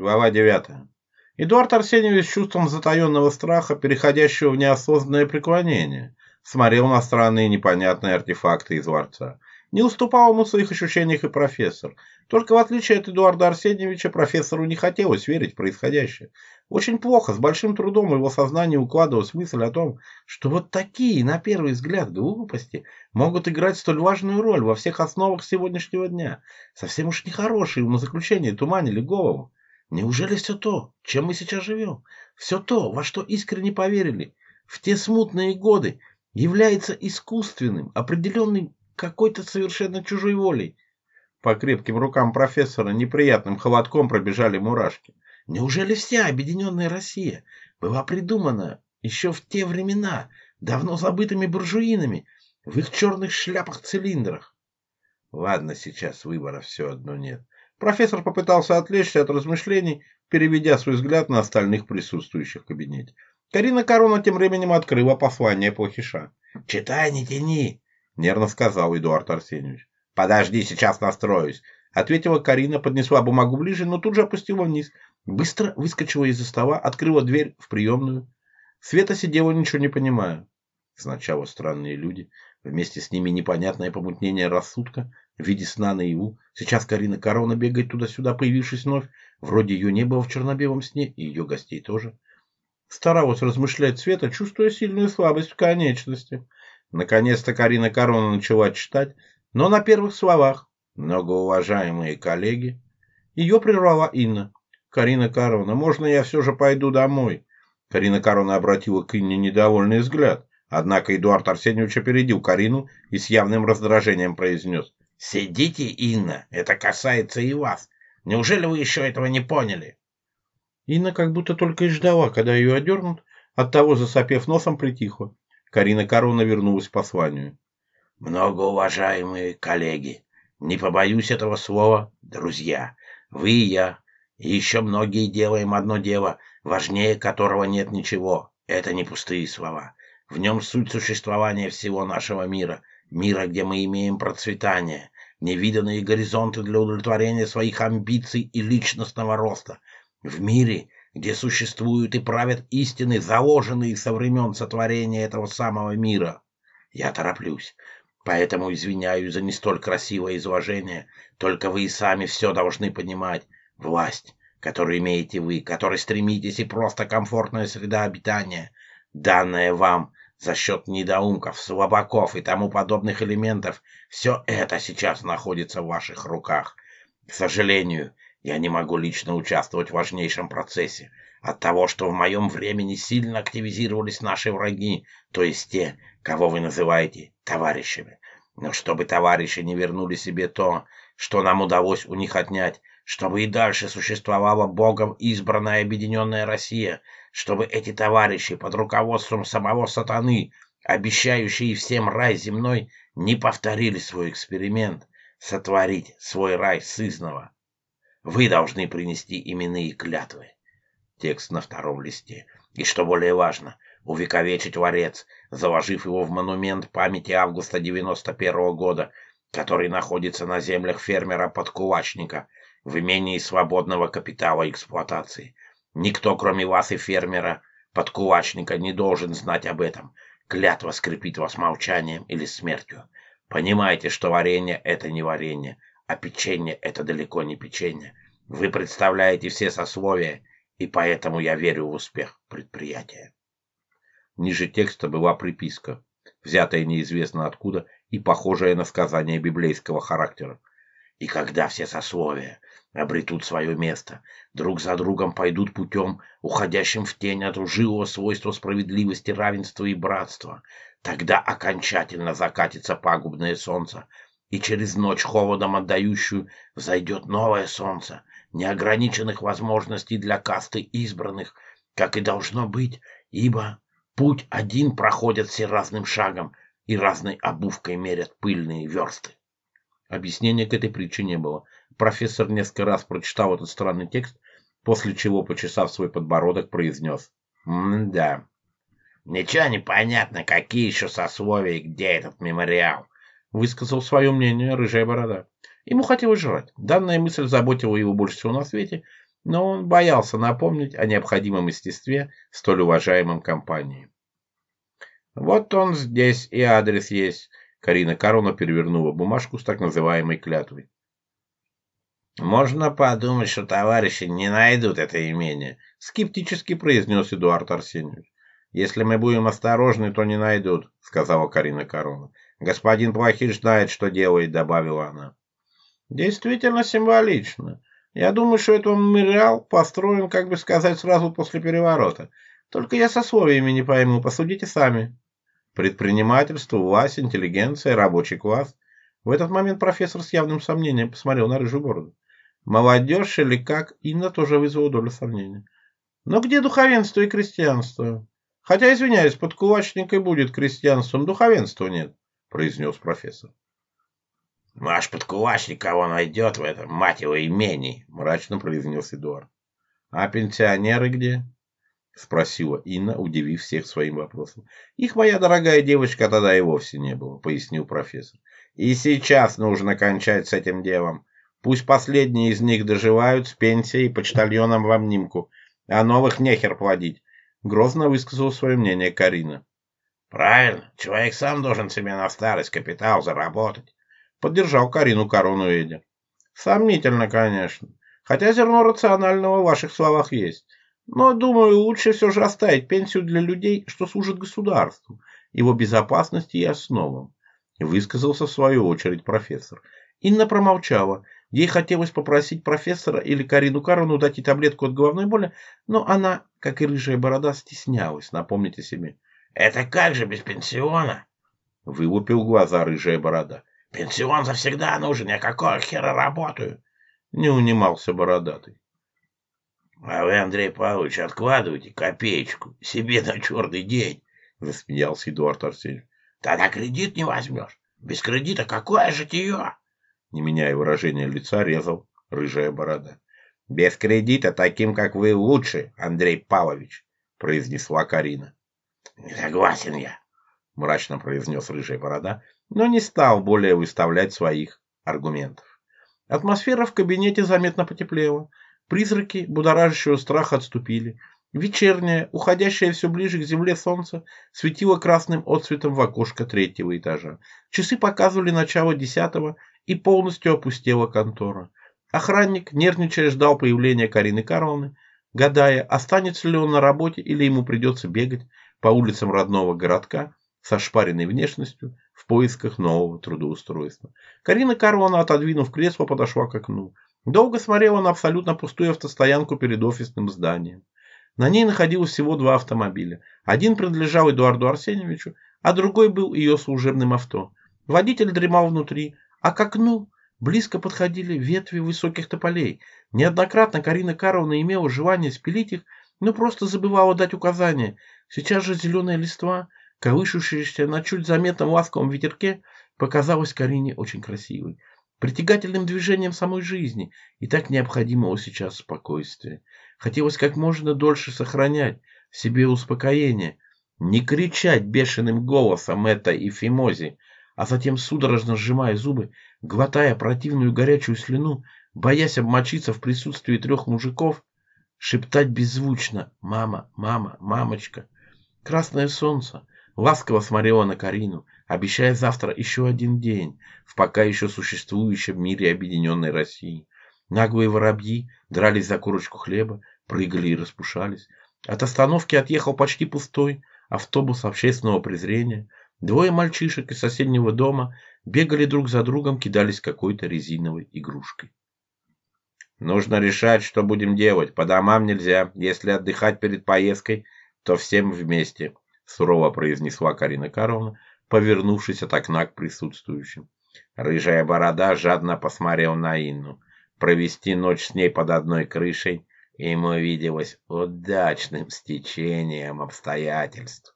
Глава 9. Эдуард Арсеньевич с чувством затаенного страха, переходящего в неосознанное преклонение, смотрел на странные непонятные артефакты из дворца. Не уступал ему в своих ощущениях и профессор. Только в отличие от Эдуарда Арсеньевича, профессору не хотелось верить в происходящее. Очень плохо, с большим трудом его сознание укладывалась мысль о том, что вот такие, на первый взгляд, глупости могут играть столь важную роль во всех основах сегодняшнего дня. Совсем уж нехорошие ему заключения туманили голову. Неужели все то, чем мы сейчас живем, все то, во что искренне поверили, в те смутные годы, является искусственным, определенным какой-то совершенно чужой волей? По крепким рукам профессора неприятным холодком пробежали мурашки. Неужели вся объединенная Россия была придумана еще в те времена давно забытыми буржуинами в их черных шляпах-цилиндрах? Ладно, сейчас выбора все одно нет. Профессор попытался отвлечься от размышлений, переведя свой взгляд на остальных присутствующих в кабинете. Карина Корона тем временем открыла послание Плохиша. «Читай, не тяни!» — нервно сказал Эдуард Арсеньевич. «Подожди, сейчас настроюсь!» — ответила Карина, поднесла бумагу ближе, но тут же опустила вниз. Быстро выскочила из-за стола, открыла дверь в приемную. Света сидела, ничего не понимая. Сначала странные люди, вместе с ними непонятное помутнение рассудка, в виде сна наяву. Сейчас Карина Каровна бегает туда-сюда, появившись вновь. Вроде ее не было в черно-белом сне, и ее гостей тоже. Старалась размышлять Света, чувствуя сильную слабость в конечности. Наконец-то Карина Корона начала читать, но на первых словах «Многоуважаемые коллеги». Ее прервала Инна. «Карина Корона, можно я все же пойду домой?» Карина Корона обратила к Инне недовольный взгляд. Однако Эдуард Арсеньевич опередил Карину и с явным раздражением произнес. Сидите, Инна, это касается и вас. Неужели вы еще этого не поняли? Инна как будто только и ждала, когда ее одернут, оттого, засопев носом, притихла. Карина Корона вернулась к посланию. Многоуважаемые коллеги, не побоюсь этого слова, друзья, вы и я, и еще многие делаем одно дело, важнее которого нет ничего. Это не пустые слова. В нем суть существования всего нашего мира — мира, где мы имеем процветание, невиданные горизонты для удовлетворения своих амбиций и личностного роста, в мире, где существуют и правят истины, заложенные со времен сотворения этого самого мира. Я тороплюсь, поэтому извиняюсь за не столь красивое изложение, только вы и сами все должны понимать. Власть, которую имеете вы, которой стремитесь, и просто комфортная среда обитания, данная вам – за счет недоумков, слабаков и тому подобных элементов, все это сейчас находится в ваших руках. К сожалению, я не могу лично участвовать в важнейшем процессе. От того, что в моем времени сильно активизировались наши враги, то есть те, кого вы называете товарищами. Но чтобы товарищи не вернули себе то, что нам удалось у них отнять, чтобы и дальше существовала Богом избранная объединенная Россия – чтобы эти товарищи под руководством самого сатаны, обещающие всем рай земной, не повторили свой эксперимент сотворить свой рай сызного. Вы должны принести именные клятвы. Текст на втором листе. И что более важно, увековечить Творец, заложив его в монумент памяти августа 91 -го года, который находится на землях фермера-подкулачника в имении свободного капитала эксплуатации. Никто, кроме вас и фермера, подкулачника, не должен знать об этом. Клятва скрепит вас молчанием или смертью. Понимаете, что варенье — это не варенье, а печенье — это далеко не печенье. Вы представляете все сословия, и поэтому я верю в успех предприятия. Ниже текста была приписка, взятая неизвестно откуда и похожая на сказание библейского характера. И когда все сословия обретут свое место, друг за другом пойдут путем, уходящим в тень от ужилого свойства справедливости, равенства и братства, тогда окончательно закатится пагубное солнце, и через ночь холодом отдающую взойдет новое солнце, неограниченных возможностей для касты избранных, как и должно быть, ибо путь один проходят все разным шагом и разной обувкой мерят пыльные версты. Объяснения к этой притче не было. Профессор несколько раз прочитал этот странный текст, после чего, почесав свой подбородок, произнес «М-да». «Ничего не понятно, какие еще сословия и где этот мемориал», — высказал свое мнение Рыжая Борода. Ему хотелось жрать. Данная мысль заботила его больше всего на свете, но он боялся напомнить о необходимом естестве столь уважаемом компании. «Вот он здесь и адрес есть. Карина Карловна перевернула бумажку с так называемой клятвой. «Можно подумать, что товарищи не найдут это имение», — скептически произнес Эдуард Арсеньевич. «Если мы будем осторожны, то не найдут», — сказала Карина Карловна. «Господин Плохиш знает, что делает», — добавила она. «Действительно символично. Я думаю, что этот мемориал построен, как бы сказать, сразу после переворота. Только я со словиями не пойму, посудите сами». Предпринимательство, власть, интеллигенция, рабочий класс. В этот момент профессор с явным сомнением посмотрел на рыжую бороду. Молодежь или как, Инна тоже вызвала долю сомнения. Но где духовенство и крестьянство? Хотя, извиняюсь, под кулачникой будет крестьянством, духовенства нет, произнес профессор. Ну, Ваш подкулачник кого найдет в этом, мать его, имении, мрачно произнес Эдуард. А пенсионеры где? спросила Инна, удивив всех своим вопросом. Их, моя дорогая девочка, тогда и вовсе не было, пояснил профессор. И сейчас нужно кончать с этим делом. Пусть последние из них доживают с пенсией почтальоном в обнимку, а новых нехер плодить. Грозно высказал свое мнение Карина. Правильно, человек сам должен себе на старость капитал заработать. Поддержал Карину корону Эдя. Сомнительно, конечно. Хотя зерно рационального в ваших словах есть. Но, думаю, лучше все же оставить пенсию для людей, что служат государству, его безопасности и основам, высказался в свою очередь профессор. Инна промолчала. Ей хотелось попросить профессора или Карину Карону дать ей таблетку от головной боли, но она, как и рыжая борода, стеснялась Напомните себе. «Это как же без пенсиона?» — вылупил глаза рыжая борода. «Пенсион завсегда нужен, я какого хера работаю?» — не унимался бородатый. А вы, Андрей Павлович, откладывайте копеечку себе на черный день, засмеялся Эдуард Арсеньевич. Тогда кредит не возьмешь. Без кредита какое житье? Не меняя выражения лица, резал рыжая борода. Без кредита таким, как вы, лучше, Андрей Павлович, произнесла Карина. Не согласен я, мрачно произнес рыжая борода, но не стал более выставлять своих аргументов. Атмосфера в кабинете заметно потеплела. Призраки, будоражащего страха, отступили. Вечернее, уходящее все ближе к земле солнце, светило красным отцветом в окошко третьего этажа. Часы показывали начало десятого, и полностью опустела контора. Охранник, нервничая, ждал появления Карины Карловны, гадая, останется ли он на работе или ему придется бегать по улицам родного городка со шпаренной внешностью в поисках нового трудоустройства. Карина Карловна, отодвинув кресло, подошла к окну. Долго смотрела на абсолютно пустую автостоянку перед офисным зданием. На ней находилось всего два автомобиля. Один принадлежал Эдуарду Арсеньевичу, а другой был ее служебным авто. Водитель дремал внутри, а к окну близко подходили ветви высоких тополей. Неоднократно Карина Карловна имела желание спилить их, но просто забывала дать указания. Сейчас же зеленая листва, колышущаяся на чуть заметном ласковом ветерке, показалась Карине очень красивой притягательным движением самой жизни и так необходимого сейчас спокойствия. Хотелось как можно дольше сохранять в себе успокоение, не кричать бешеным голосом это и Фимози, а затем судорожно сжимая зубы, глотая противную горячую слюну, боясь обмочиться в присутствии трех мужиков, шептать беззвучно «Мама, мама, мамочка!» Красное солнце ласково смотрело на Карину – обещая завтра еще один день в пока еще существующем мире объединенной России. Наглые воробьи дрались за корочку хлеба, прыгали и распушались. От остановки отъехал почти пустой автобус общественного презрения. Двое мальчишек из соседнего дома бегали друг за другом, кидались какой-то резиновой игрушкой. Нужно решать, что будем делать. По домам нельзя. Если отдыхать перед поездкой, то всем вместе, сурово произнесла Карина Карловна, повернувшись от окна к присутствующим. Рыжая борода жадно посмотрел на Инну. Провести ночь с ней под одной крышей ему виделось удачным стечением обстоятельств.